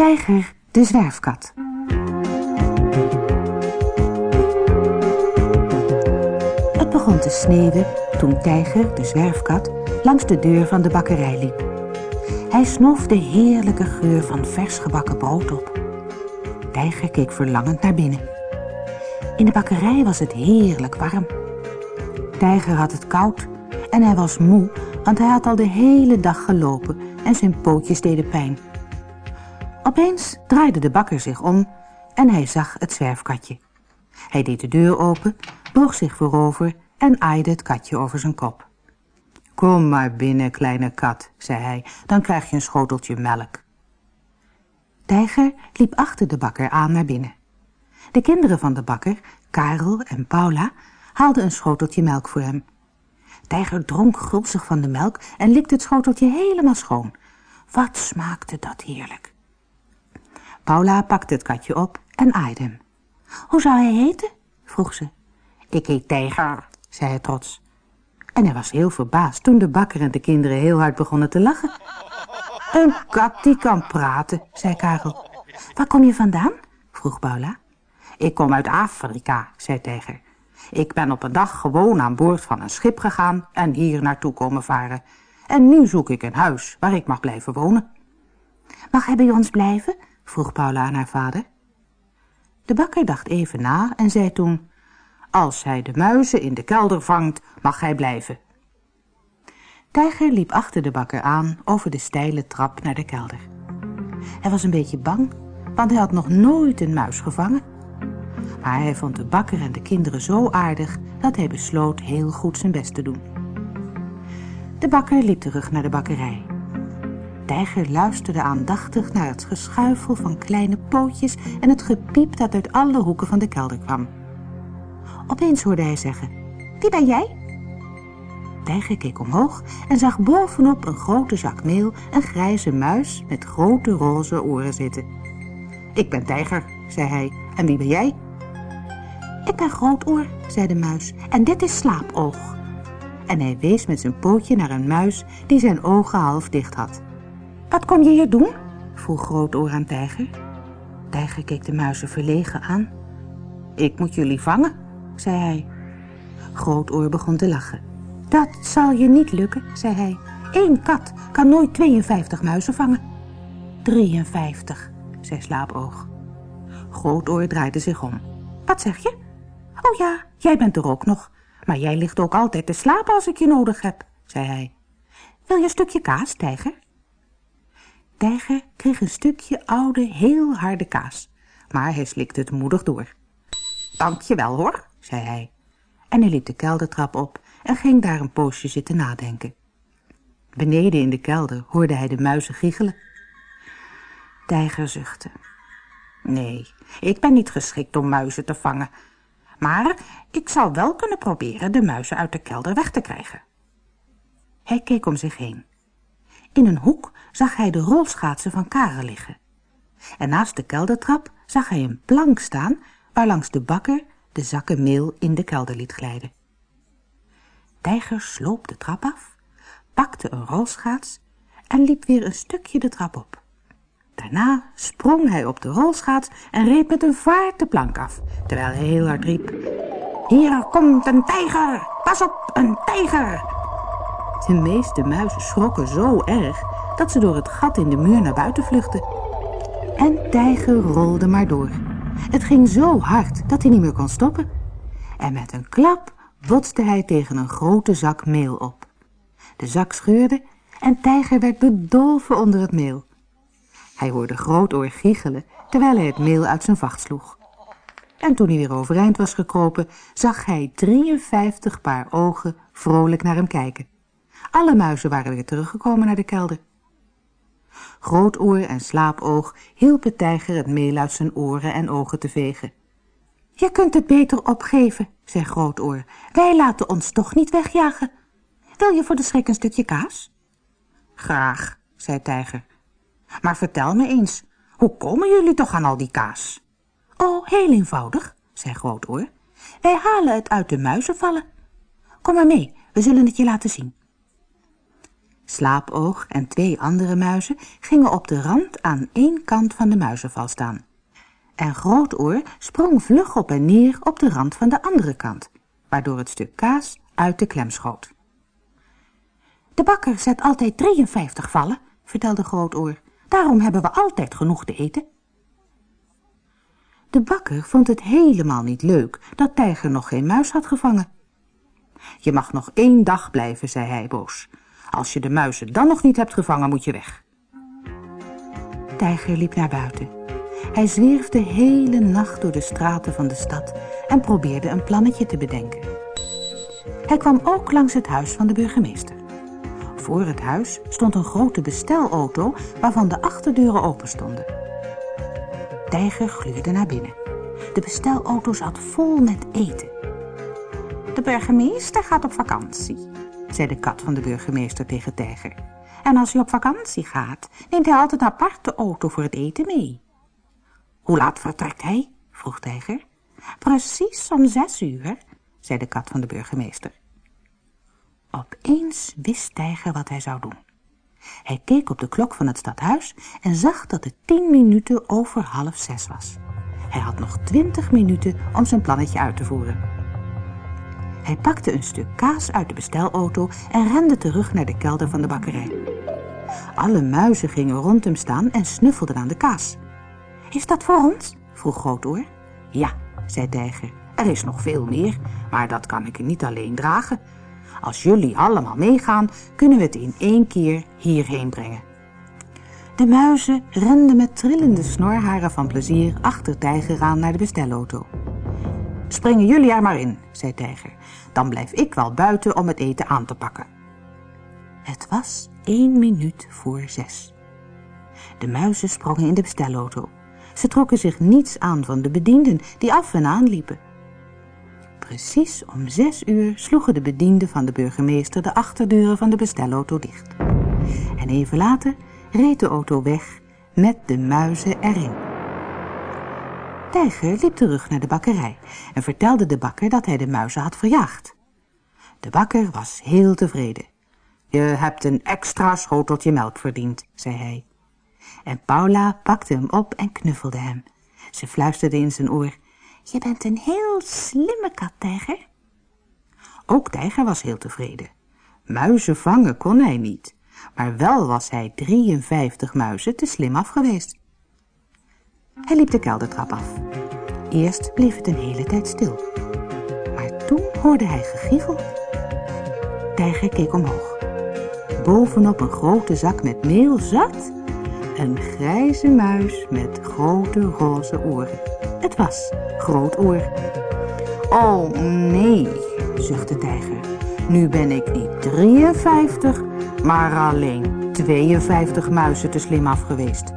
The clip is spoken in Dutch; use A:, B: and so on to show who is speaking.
A: Tijger de zwerfkat. Het begon te sneeuwen toen Tijger de zwerfkat langs de deur van de bakkerij liep. Hij snof de heerlijke geur van vers gebakken brood op. Tijger keek verlangend naar binnen. In de bakkerij was het heerlijk warm. Tijger had het koud en hij was moe, want hij had al de hele dag gelopen en zijn pootjes deden pijn. Opeens draaide de bakker zich om en hij zag het zwerfkatje. Hij deed de deur open, boog zich voorover en aaide het katje over zijn kop. Kom maar binnen, kleine kat, zei hij, dan krijg je een schoteltje melk. Tijger liep achter de bakker aan naar binnen. De kinderen van de bakker, Karel en Paula, haalden een schoteltje melk voor hem. Tijger dronk gulzig van de melk en likte het schoteltje helemaal schoon. Wat smaakte dat heerlijk. Paula pakte het katje op en aaide hem. Hoe zou hij heten? vroeg ze. Ik heet Tijger, zei hij trots. En hij was heel verbaasd toen de bakker en de kinderen heel hard begonnen te lachen. Een kat die kan praten, zei Karel. Waar kom je vandaan? vroeg Paula. Ik kom uit Afrika, zei Tijger. Ik ben op een dag gewoon aan boord van een schip gegaan en hier naartoe komen varen. En nu zoek ik een huis waar ik mag blijven wonen. Mag hij bij ons blijven? Vroeg Paula aan haar vader. De bakker dacht even na en zei toen... Als hij de muizen in de kelder vangt, mag hij blijven. Tijger liep achter de bakker aan over de steile trap naar de kelder. Hij was een beetje bang, want hij had nog nooit een muis gevangen. Maar hij vond de bakker en de kinderen zo aardig dat hij besloot heel goed zijn best te doen. De bakker liep terug naar de bakkerij. Tijger luisterde aandachtig naar het geschuifel van kleine pootjes en het gepiep dat uit alle hoeken van de kelder kwam. Opeens hoorde hij zeggen, wie ben jij? Tijger keek omhoog en zag bovenop een grote zak meel een grijze muis met grote roze oren zitten. Ik ben Tijger, zei hij, en wie ben jij? Ik ben Grootoor, zei de muis, en dit is Slaapoog. En hij wees met zijn pootje naar een muis die zijn ogen half dicht had. Wat kom je hier doen? vroeg Grootoor aan Tijger. Tijger keek de muizen verlegen aan. Ik moet jullie vangen, zei hij. Grootoor begon te lachen. Dat zal je niet lukken, zei hij. Eén kat kan nooit 52 muizen vangen. 53, zei Slaapoog. Grootoor draaide zich om. Wat zeg je? Oh ja, jij bent er ook nog. Maar jij ligt ook altijd te slapen als ik je nodig heb, zei hij. Wil je een stukje kaas, tijger? Tijger kreeg een stukje oude, heel harde kaas. Maar hij slikte het moedig door. Dank je wel, hoor, zei hij. En hij liep de keldertrap op en ging daar een poosje zitten nadenken. Beneden in de kelder hoorde hij de muizen giechelen. Tijger zuchtte. Nee, ik ben niet geschikt om muizen te vangen. Maar ik zal wel kunnen proberen de muizen uit de kelder weg te krijgen. Hij keek om zich heen. In een hoek zag hij de rolschaatsen van Karel liggen. En naast de keldertrap zag hij een plank staan waarlangs de bakker de zakken meel in de kelder liet glijden. Tijger sloop de trap af, pakte een rolschaats en liep weer een stukje de trap op. Daarna sprong hij op de rolschaats en reed met een vaart de plank af, terwijl hij heel hard riep. Hier komt een tijger! Pas op, een tijger! De meeste muizen schrokken zo erg dat ze door het gat in de muur naar buiten vluchtten. En tijger rolde maar door. Het ging zo hard dat hij niet meer kon stoppen. En met een klap botste hij tegen een grote zak meel op. De zak scheurde en Tijger werd bedolven onder het meel. Hij hoorde Grootoor giechelen terwijl hij het meel uit zijn vacht sloeg. En toen hij weer overeind was gekropen, zag hij 53 paar ogen vrolijk naar hem kijken. Alle muizen waren weer teruggekomen naar de kelder. Grootoor en Slaapoog hielpen Tijger het meel uit zijn oren en ogen te vegen. Je kunt het beter opgeven, zei Grootoor. Wij laten ons toch niet wegjagen. Wil je voor de schrik een stukje kaas? Graag, zei Tijger. Maar vertel me eens, hoe komen jullie toch aan al die kaas? Oh, heel eenvoudig, zei Grootoor. Wij halen het uit de muizenvallen. Kom maar mee, we zullen het je laten zien. Slaapoog en twee andere muizen gingen op de rand aan één kant van de muizenval staan. En Grootoor sprong vlug op en neer op de rand van de andere kant, waardoor het stuk kaas uit de klem schoot. De bakker zet altijd 53 vallen, vertelde Grootoor. Daarom hebben we altijd genoeg te eten. De bakker vond het helemaal niet leuk dat Tijger nog geen muis had gevangen. Je mag nog één dag blijven, zei hij boos. Als je de muizen dan nog niet hebt gevangen, moet je weg. Tijger liep naar buiten. Hij zwierf de hele nacht door de straten van de stad en probeerde een plannetje te bedenken. Hij kwam ook langs het huis van de burgemeester. Voor het huis stond een grote bestelauto waarvan de achterdeuren open stonden. Tijger gluurde naar binnen. De bestelauto zat vol met eten. De burgemeester gaat op vakantie, zei de kat van de burgemeester tegen Tijger. En als hij op vakantie gaat, neemt hij altijd een aparte auto voor het eten mee. Hoe laat vertrekt hij? vroeg Tijger. Precies om zes uur, zei de kat van de burgemeester. Opeens wist Tijger wat hij zou doen. Hij keek op de klok van het stadhuis en zag dat het tien minuten over half zes was. Hij had nog twintig minuten om zijn plannetje uit te voeren. Hij pakte een stuk kaas uit de bestelauto en rende terug naar de kelder van de bakkerij. Alle muizen gingen rond hem staan en snuffelden aan de kaas. Is dat voor ons? vroeg Grootoor. Ja, zei Tijger. Er is nog veel meer, maar dat kan ik niet alleen dragen. Als jullie allemaal meegaan, kunnen we het in één keer hierheen brengen. De muizen renden met trillende snorharen van plezier achter Tijger aan naar de bestelauto. Springen jullie er maar in, zei Tijger. Dan blijf ik wel buiten om het eten aan te pakken. Het was één minuut voor zes. De muizen sprongen in de bestelauto. Ze trokken zich niets aan van de bedienden die af en aan liepen. Precies om zes uur sloegen de bedienden van de burgemeester de achterdeuren van de bestelauto dicht. En even later reed de auto weg met de muizen erin. Tijger liep terug naar de bakkerij en vertelde de bakker dat hij de muizen had verjaagd. De bakker was heel tevreden. Je hebt een extra schoteltje melk verdiend, zei hij. En Paula pakte hem op en knuffelde hem. Ze fluisterde in zijn oor. Je bent een heel slimme kat, Tijger. Ook Tijger was heel tevreden. Muizen vangen kon hij niet, maar wel was hij 53 muizen te slim af geweest. Hij liep de keldertrap af. Eerst bleef het een hele tijd stil. Maar toen hoorde hij gegiegel. Tijger keek omhoog. Bovenop een grote zak met meel zat een grijze muis met grote roze oren. Het was Grootoor. Oh nee, zuchtte Tijger. Nu ben ik niet 53, maar alleen 52 muizen te slim af geweest.